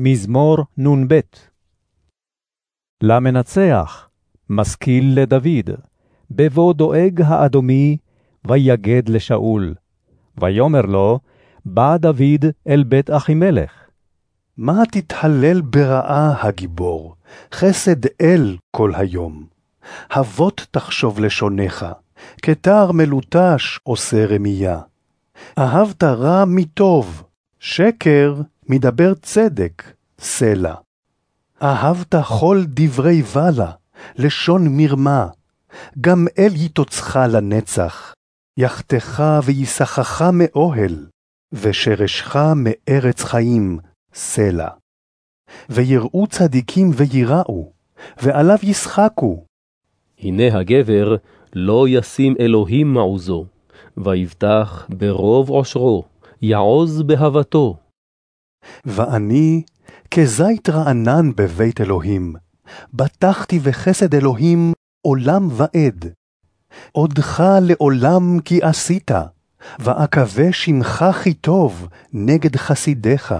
מזמור נ"ב למנצח, משכיל לדוד, בבוא דואג האדומי, ויגד לשאול. ויאמר לו, בא דוד אל בית אחימלך. מה תתהלל ברעה הגיבור, חסד אל כל היום. הבot תחשוב לשונך, כתר מלוטש עושה רמייה. אהבת רע מטוב, שקר מדבר צדק, סלע. אהבת כל דברי בלע, לשון מרמה, גם אל יתוצך לנצח, יחתך ויסחך מאוהל, ושרשך מארץ חיים, סלע. ויראו צדיקים ויראו, ועליו ישחקו. הנה הגבר לא ישים אלוהים מעוזו, ויבטח ברוב עושרו, יעוז בהבתו. ואני כזית רענן בבית אלוהים, בטחתי בחסד אלוהים עולם ועד. עודך לעולם כי עשית, ואקווה שמך כי טוב נגד חסידיך.